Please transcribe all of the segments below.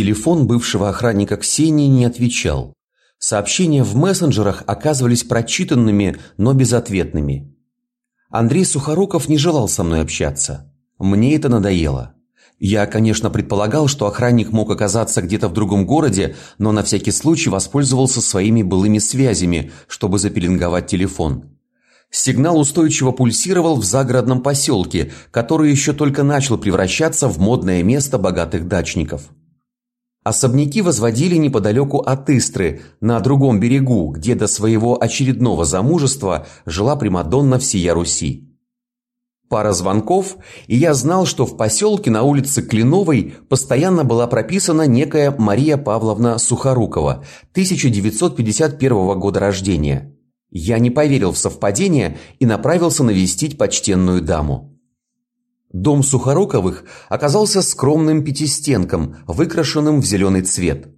Телефон бывшего охранника Ксении не отвечал. Сообщения в мессенджерах оказывались прочитанными, но безответными. Андрей Сухоруков не желал со мной общаться. Мне это надоело. Я, конечно, предполагал, что охранник мог оказаться где-то в другом городе, но на всякий случай воспользовался своими былыми связями, чтобы запеленговать телефон. Сигнал устойчиво пульсировал в загородном поселке, который еще только начал превращаться в модное место богатых дачников. Особняки возводили неподалеку от Истры, на другом берегу, где до своего очередного замужества жила примадонна всея Руси. Пара звонков, и я знал, что в поселке на улице Клиновой постоянно была прописана некая Мария Павловна Сухорукова, 1951 года рождения. Я не поверил в совпадение и направился навестить почтенную даму. Дом Сухоруковых оказался скромным пятистенком, выкрашенным в зеленый цвет.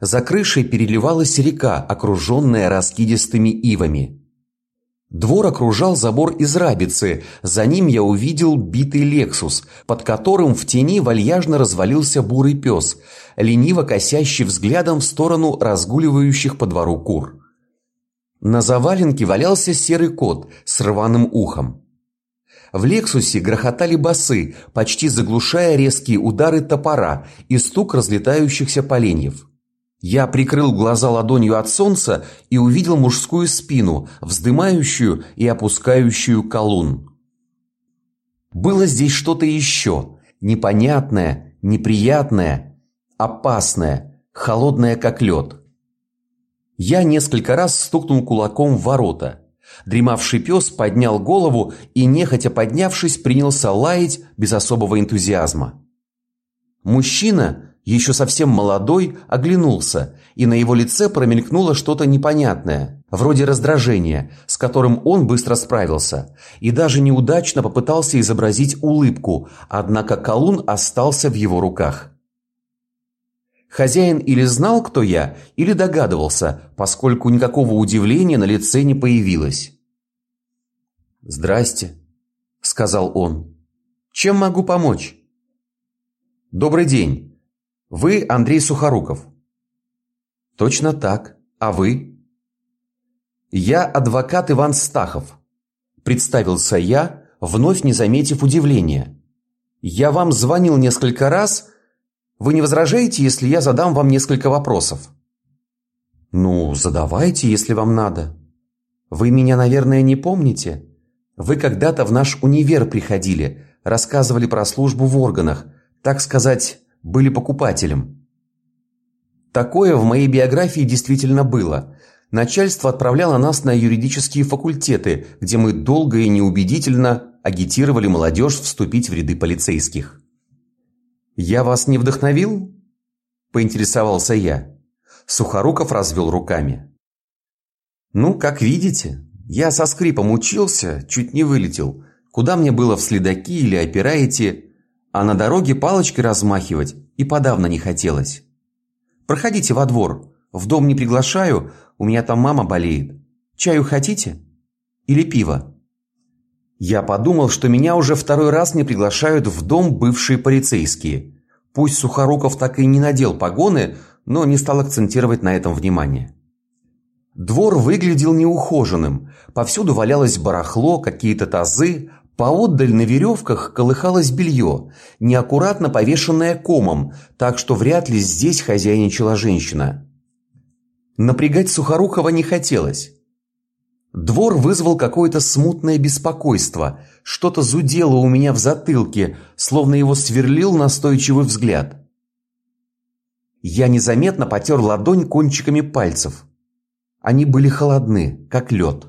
За крышей переливалась река, окруженная раскидистыми ивами. Двор окружал забор из рабицы. За ним я увидел битый Lexus, под которым в тени вальяжно развалился бурый пес, лениво косящий взглядом в сторону разгуливающих по двору кур. На заваленке валялся серый кот с рваным ухом. В Лексусе грохотали басы, почти заглушая резкие удары топора и стук разлетающихся поленьев. Я прикрыл глаза ладонью от солнца и увидел мужскую спину, вздымающую и опускающую колун. Было здесь что-то еще, непонятное, неприятное, опасное, холодное как лед. Я несколько раз стукнул кулаком в ворота. Дремавший пес поднял голову и, нехотя поднявшись, принялся лаять без особого энтузиазма. Мужчина, еще совсем молодой, оглянулся, и на его лице промелькнуло что-то непонятное, вроде раздражения, с которым он быстро справился, и даже неудачно попытался изобразить улыбку, однако колун остался в его руках. Хозяин или знал, кто я, или догадывался, поскольку никакого удивления на лице не появилось. «Здрасте», — сказал он. «Чем могу помочь?» «Добрый день. Вы Андрей Сухоруков. Точно так. А вы? Я адвокат Иван Стахов. Представился я, вновь не заметив удивления. Я вам звонил несколько раз. Вы не возражаете, если я задам вам несколько вопросов? Ну, задавайте, если вам надо. Вы меня, наверное, не помните? Вы когда-то в наш универ приходили, рассказывали про службу в органах, так сказать, были покупателем. Такое в моей биографии действительно было. Начальство отправляло нас на юридические факультеты, где мы долго и неубедительно агитировали молодежь вступить в ряды полицейских. Я вас не вдохновил? поинтересовался я. Сухоруков развел руками. Ну, как видите, я со скрипом учился, чуть не вылетел. Куда мне было в следаки или опираете, а на дороге палочкой размахивать и подавно не хотелось. Проходите во двор. В дом не приглашаю, у меня там мама болеет. Чаю хотите? Или пиво? Я подумал, что меня уже второй раз не приглашают в дом бывшие полицейские. Пусть Сухоруков так и не надел погоны, но не стал акцентировать на этом внимание. Двор выглядел неухоженным. Повсюду валялось барахло, какие-то тазы, Поотдаль на веревках колыхалось белье, неаккуратно повешенное комом, так что вряд ли здесь хозяйничала женщина. Напрягать Сухорукова не хотелось. Двор вызвал какое-то смутное беспокойство, что-то зудело у меня в затылке, словно его сверлил настойчивый взгляд. Я незаметно потер ладонь кончиками пальцев. Они были холодны, как лед.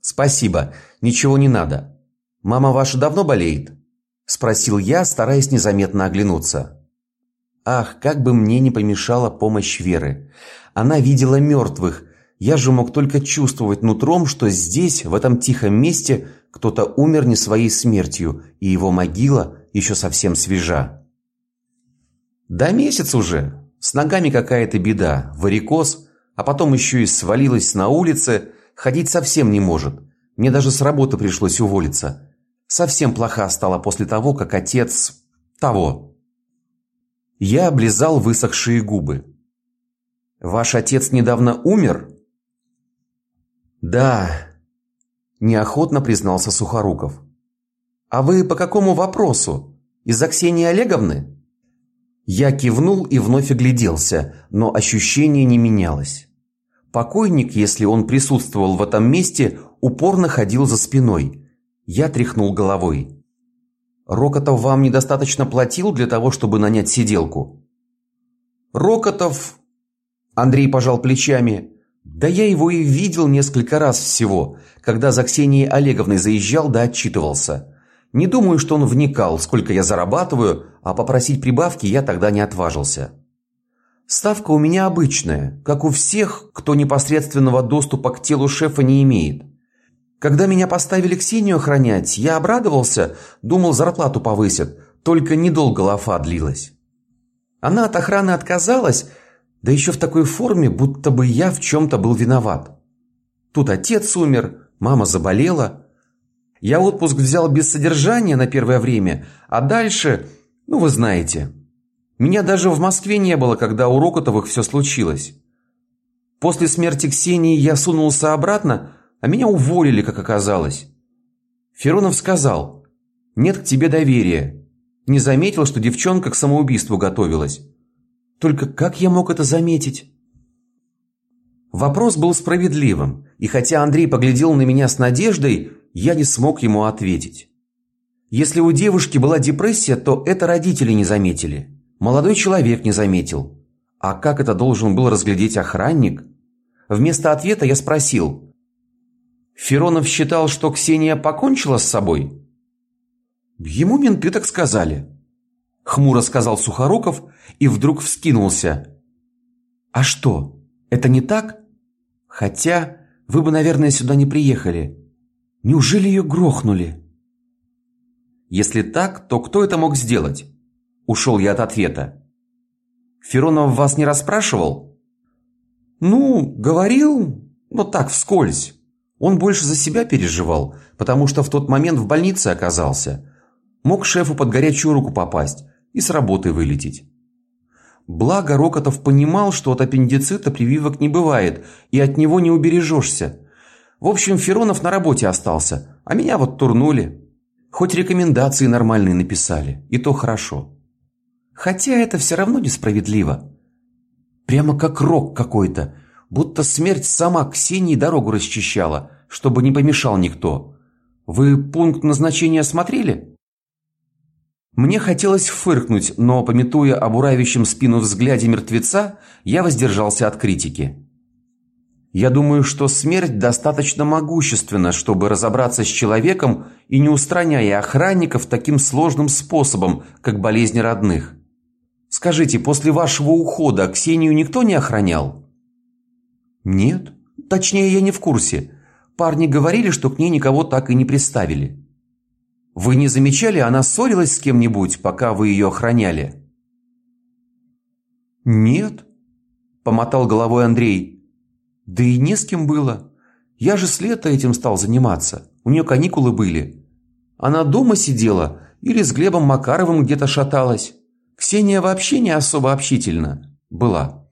Спасибо, ничего не надо. Мама ваша давно болеет? спросил я, стараясь незаметно оглянуться. Ах, как бы мне не помешала помощь Веры. Она видела мертвых. Я же мог только чувствовать нутром, что здесь, в этом тихом месте, кто-то умер не своей смертью, и его могила еще совсем свежа. Да месяц уже. С ногами какая-то беда, варикоз, а потом еще и свалилась на улице Ходить совсем не может. Мне даже с работы пришлось уволиться. Совсем плоха стала после того, как отец того. Я облизал высохшие губы. Ваш отец недавно умер? Да, неохотно признался Сухоруков. А вы по какому вопросу? Из-за Ксении Олеговны? Я кивнул и вновь огляделся, но ощущение не менялось. Покойник, если он присутствовал в этом месте, упорно ходил за спиной. Я тряхнул головой. Рокотов вам недостаточно платил для того, чтобы нанять сиделку? Рокотов Андрей пожал плечами. Да я его и видел несколько раз всего, когда за Ксенией Олеговной заезжал да отчитывался. Не думаю, что он вникал, сколько я зарабатываю, а попросить прибавки я тогда не отважился. Ставка у меня обычная, как у всех, кто непосредственного доступа к телу шефа не имеет. Когда меня поставили Ксению охранять, я обрадовался, думал, зарплату повысят, только недолго лафа длилась. Она от охраны отказалась, да еще в такой форме, будто бы я в чем то был виноват. Тут отец умер, мама заболела. Я отпуск взял без содержания на первое время, а дальше, ну вы знаете. Меня даже в Москве не было, когда у Рокотовых все случилось. После смерти Ксении я сунулся обратно, а меня уволили, как оказалось. Феронов сказал: "Нет к тебе доверия". Не заметил, что девчонка к самоубийству готовилась. Только как я мог это заметить? Вопрос был справедливым, и хотя Андрей поглядел на меня с надеждой, я не смог ему ответить. Если у девушки была депрессия, то это родители не заметили. Молодой человек не заметил. А как это должен был разглядеть охранник? Вместо ответа я спросил: Феронов считал, что Ксения покончила с собой. Ему менты так сказали. Хмуро сказал Сухоруков и вдруг вскинулся. А что? Это не так? Хотя вы бы, наверное, сюда не приехали. Неужели ее грохнули? Если так, то кто это мог сделать? Ушел я от ответа. Феронов вас не расспрашивал? Ну, говорил, но так вскользь. Он больше за себя переживал, потому что в тот момент в больнице оказался. Мог шефу под горячую руку попасть и с работы вылететь. Благо Рокотов понимал, что от аппендицита прививок не бывает, и от него не убережешься. В общем, Феронов на работе остался, а меня вот турнули. Хоть рекомендации нормальные написали, и то хорошо. Хотя это все равно несправедливо. Прямо как рок какой-то, будто смерть сама Ксении дорогу расчищала, чтобы не помешал никто. Вы пункт назначения смотрели? Мне хотелось фыркнуть, но пометуя об уравящем спину взгляде мертвеца, я воздержался от критики. Я думаю, что смерть достаточно могущественна, чтобы разобраться с человеком и не устраняя охранников таким сложным способом, как болезни родных. Скажите, после вашего ухода Ксению никто не охранял? Нет, точнее, я не в курсе. Парни говорили, что к ней никого так и не приставили. Вы не замечали, она ссорилась с кем-нибудь, пока вы ее охраняли? Нет, помотал головой Андрей. Да и не с кем было. Я же с лета этим стал заниматься. У нее каникулы были. Она дома сидела или с Глебом Макаровым где-то шаталась. Ксения вообще не особо общительна была.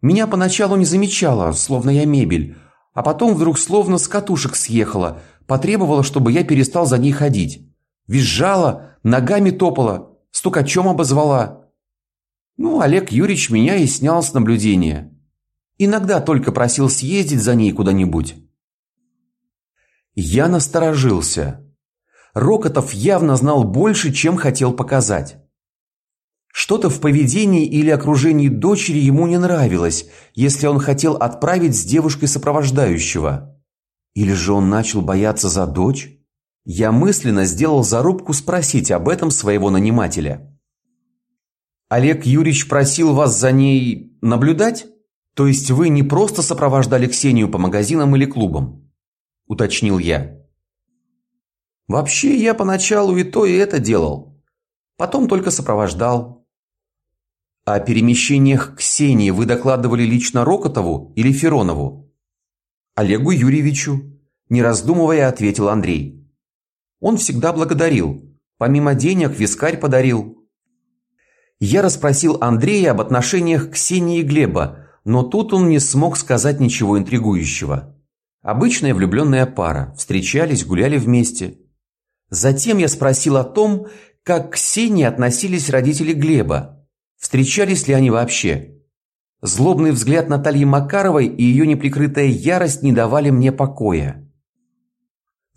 Меня поначалу не замечала, словно я мебель, а потом вдруг словно с катушек съехала, потребовала, чтобы я перестал за ней ходить. Визжала, ногами топала, стукачом обозвала. Ну, Олег Юрьевич меня и снял с наблюдения. Иногда только просил съездить за ней куда-нибудь. Я насторожился. Рокотов явно знал больше, чем хотел показать. Что-то в поведении или окружении дочери ему не нравилось, если он хотел отправить с девушкой сопровождающего. Или же он начал бояться за дочь? Я мысленно сделал зарубку спросить об этом своего нанимателя. Олег Юрьевич просил вас за ней наблюдать? То есть вы не просто сопровождали Ксению по магазинам или клубам? уточнил я. Вообще, я поначалу и то, и это делал. Потом только сопровождал. О перемещениях Ксении вы докладывали лично Рокотову или Феронову? Олегу Юрьевичу, не раздумывая, ответил Андрей. Он всегда благодарил. Помимо денег вискарь подарил. Я расспросил Андрея об отношениях Ксении и Глеба, но тут он не смог сказать ничего интригующего. Обычная влюбленная пара, встречались, гуляли вместе. Затем я спросил о том, как к Ксении относились родители Глеба, встречались ли они вообще. Злобный взгляд Натальи Макаровой и ее неприкрытая ярость не давали мне покоя.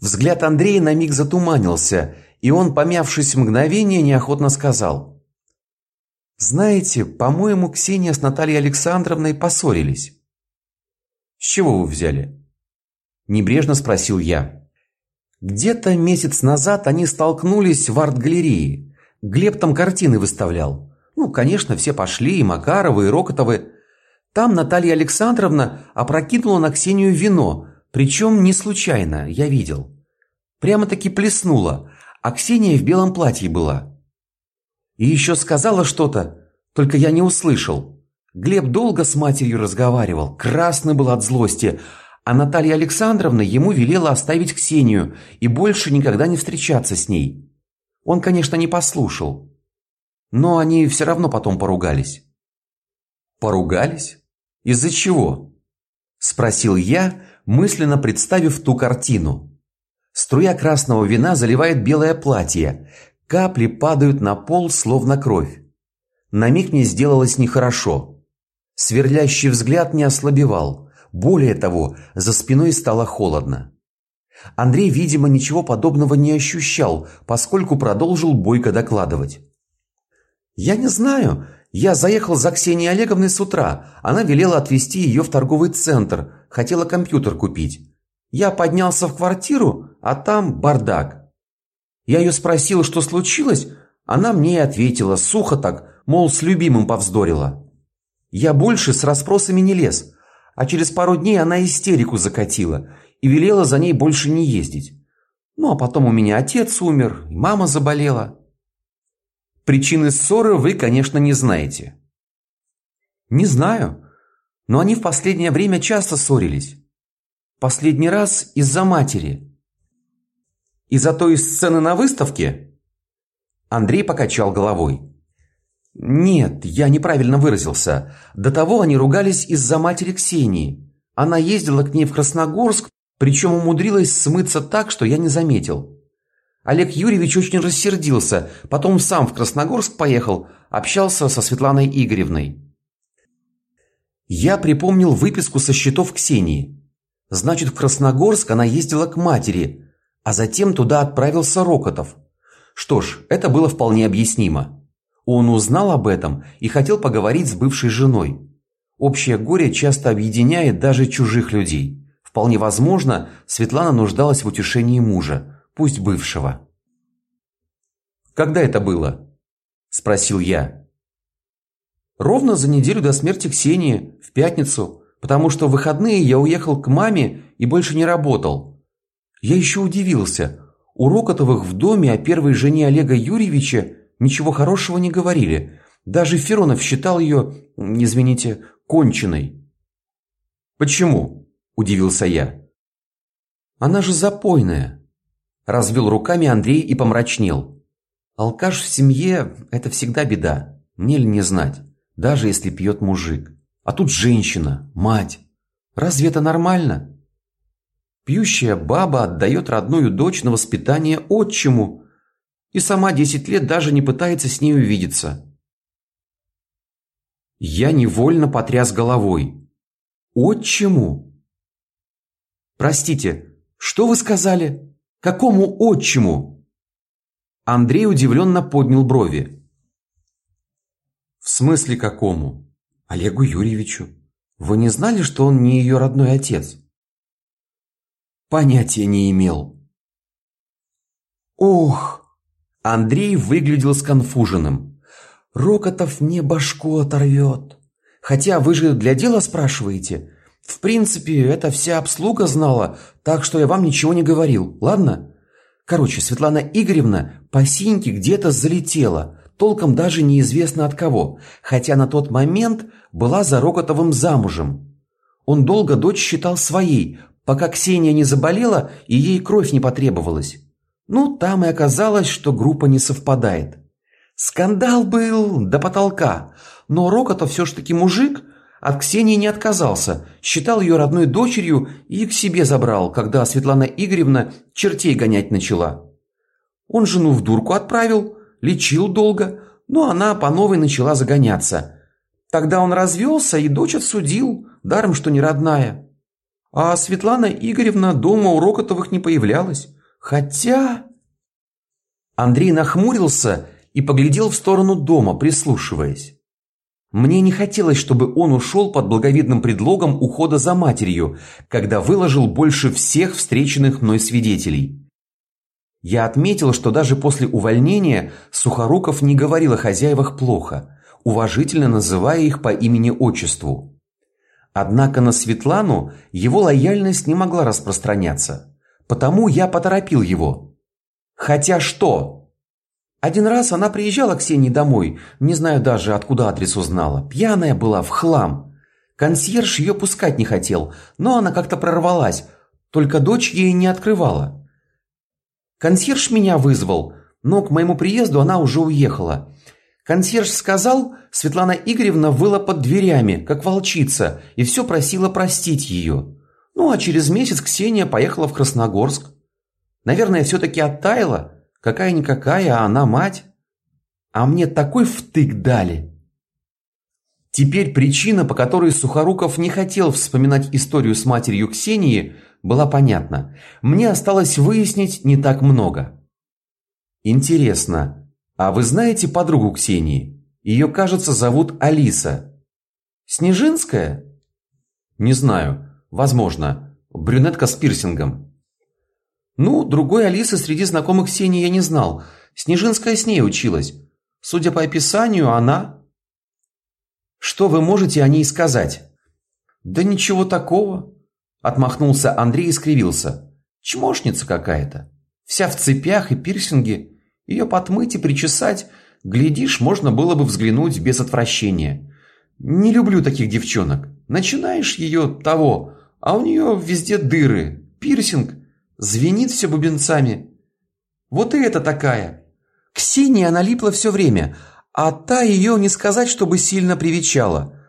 Взгляд Андрея на миг затуманился, и он, помявшись мгновение, неохотно сказал: "Знаете, по-моему, Ксения с Натальей Александровной поссорились". "С чего вы взяли?" небрежно спросил я. Где-то месяц назад они столкнулись в арт-галерее. Глеб там картины выставлял. Ну, конечно, все пошли, и Макаровы, и Рокотовы. Там Наталья Александровна опрокинула на Ксению вино, причем не случайно, я видел. Прямо-таки плеснула, а Ксения в белом платье была. И еще сказала что-то, только я не услышал. Глеб долго с матерью разговаривал, красный был от злости, а Наталья Александровна ему велела оставить Ксению и больше никогда не встречаться с ней. Он, конечно, не послушал. Но они все равно потом поругались. Поругались? Из-за чего? спросил я, мысленно представив ту картину. Струя красного вина заливает белое платье, капли падают на пол словно кровь. На миг мне сделалось нехорошо. Сверлящий взгляд не ослабевал. Более того, за спиной стало холодно. Андрей, видимо, ничего подобного не ощущал, поскольку продолжил бойко докладывать. Я не знаю, я заехал за Ксенией Олеговной с утра. Она велела отвезти ее в торговый центр, хотела компьютер купить. Я поднялся в квартиру, а там бардак. Я ее спросил, что случилось, она мне и ответила сухо так, мол, с любимым повздорила. Я больше с расспросами не лез а через пару дней она истерику закатила и велела за ней больше не ездить. Ну а потом у меня отец умер, и мама заболела. Причины ссоры вы, конечно, не знаете. Не знаю, но они в последнее время часто ссорились. Последний раз из-за матери. Из-за той сцены на выставке? Андрей покачал головой. Нет, я неправильно выразился. До того они ругались из-за матери Ксении. Она ездила к ней в Красногорск, причем умудрилась смыться так, что я не заметил. Олег Юрьевич очень рассердился, потом сам в Красногорск поехал, общался со Светланой Игоревной. Я припомнил выписку со счетов Ксении. Значит, в Красногорск она ездила к матери, а затем туда отправился Рокотов. Что ж, это было вполне объяснимо. Он узнал об этом и хотел поговорить с бывшей женой. Общее горе часто объединяет даже чужих людей. Вполне возможно, Светлана нуждалась в утешении мужа, пусть бывшего. Когда это было? спросил я. Ровно за неделю до смерти Ксении, в пятницу, потому что в выходные я уехал к маме и больше не работал. Я еще удивился. У Рокотовых в доме о первой жене Олега Юрьевича ничего хорошего не говорили. Даже Феронов считал ее, извините, конченой. Почему? удивился я. Она же запойная. Развел руками Андрей и помрачнел. Алкаш в семье это всегда беда. Мне ли не знать, даже если пьет мужик. А тут женщина, мать. Разве это нормально? Пьющая баба отдает родную дочь на воспитание отчиму, и сама десять лет даже не пытается с ней увидеться. Я невольно потряс головой. Отчему? Простите, что вы сказали? Какому отчиму? Андрей удивленно поднял брови. В смысле какому? Олегу Юрьевичу. Вы не знали, что он не ее родной отец? Понятия не имел. Ох, Андрей выглядел сконфуженным. Рокотов мне башку оторвет. Хотя вы же для дела спрашиваете. В принципе, это вся обслуга знала, так что я вам ничего не говорил. Ладно? Короче, Светлана Игоревна по синьке где-то залетела, толком даже неизвестно от кого, хотя на тот момент была за Рокотовым замужем. Он долго дочь считал своей, пока Ксения не заболела и ей кровь не потребовалась. Ну, там и оказалось, что группа не совпадает. Скандал был до потолка, но Рока-то все ж таки мужик, от Ксении не отказался, считал ее родной дочерью и к себе забрал, когда Светлана Игоревна чертей гонять начала. Он жену в дурку отправил, лечил долго, но она по новой начала загоняться. Тогда он развелся и дочь отсудил, даром что не родная. А Светлана Игоревна дома у Рокотовых не появлялась. Хотя... Андрей нахмурился и поглядел в сторону дома, прислушиваясь. Мне не хотелось, чтобы он ушел под благовидным предлогом ухода за матерью, когда выложил больше всех встреченных мной свидетелей. Я отметил, что даже после увольнения Сухоруков не говорил о хозяевах плохо, уважительно называя их по имени-отчеству. Однако на Светлану его лояльность не могла распространяться, потому я поторопил его. Хотя что? Один раз она приезжала к Ксении домой, не знаю даже, откуда адрес узнала. Пьяная была, в хлам. Консьерж ее пускать не хотел, но она как-то прорвалась, только дочь ей не открывала. Консьерж меня вызвал, но к моему приезду она уже уехала. Консьерж сказал, Светлана Игоревна выла под дверями, как волчица, и все просила простить ее. Ну, а через месяц Ксения поехала в Красногорск. Наверное, все-таки оттаяла, Какая-никакая, а она мать. А мне такой втык дали. Теперь причина, по которой Сухоруков не хотел вспоминать историю с матерью Ксении, была понятна. Мне осталось выяснить не так много. Интересно, а вы знаете подругу Ксении? Ее, кажется, зовут Алиса. Снежинская? Не знаю. Возможно. Брюнетка с пирсингом. Ну, другой Алисы среди знакомых Сени я не знал. Снежинская с ней училась. Судя по описанию, она... Что вы можете о ней сказать? Да ничего такого. Отмахнулся Андрей и скривился. Чмошница какая-то. Вся в цепях и пирсинге. Ее подмыть и причесать, глядишь, можно было бы взглянуть без отвращения. Не люблю таких девчонок. Начинаешь ее того, а у нее везде дыры, пирсинг, Звенит все бубенцами. Вот и это такая. Ксения налипла все время, а та ее не сказать, чтобы сильно привечала.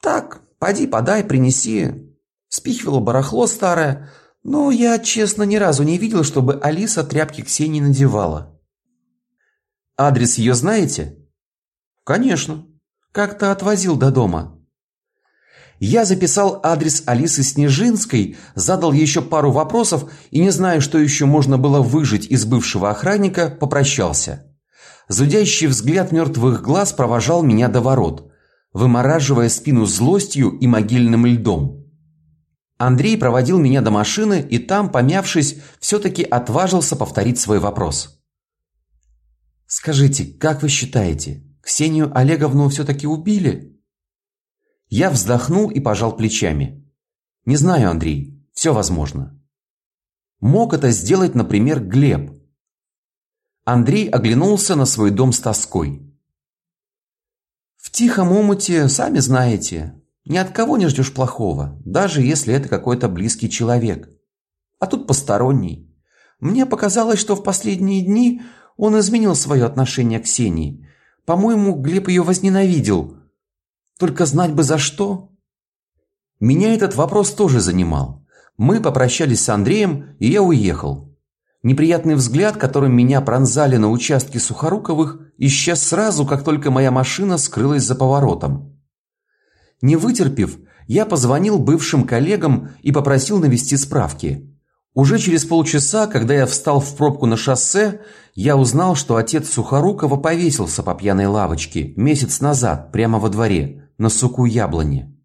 Так, поди подай, принеси. Спихивала барахло старое, но я, честно, ни разу не видел, чтобы Алиса тряпки Ксении надевала. Адрес ее знаете? Конечно. Как-то отвозил до дома. Я записал адрес Алисы Снежинской, задал еще пару вопросов и, не зная, что еще можно было выжить из бывшего охранника, попрощался. Зудящий взгляд мертвых глаз провожал меня до ворот, вымораживая спину злостью и могильным льдом. Андрей проводил меня до машины и там, помявшись, все-таки отважился повторить свой вопрос. «Скажите, как вы считаете, Ксению Олеговну все-таки убили?» Я вздохнул и пожал плечами. Не знаю, Андрей, все возможно. Мог это сделать, например, Глеб. Андрей оглянулся на свой дом с тоской. В тихом омуте, сами знаете, ни от кого не ждешь плохого, даже если это какой-то близкий человек. А тут посторонний. Мне показалось, что в последние дни он изменил свое отношение к Ксении. По-моему, Глеб ее возненавидел, только знать бы за что. Меня этот вопрос тоже занимал. Мы попрощались с Андреем, и я уехал. Неприятный взгляд, которым меня пронзали на участке Сухоруковых, исчез сразу, как только моя машина скрылась за поворотом. Не вытерпев, я позвонил бывшим коллегам и попросил навести справки. Уже через полчаса, когда я встал в пробку на шоссе, я узнал, что отец Сухорукова повесился по пьяной лавочке месяц назад прямо во дворе на суку яблони.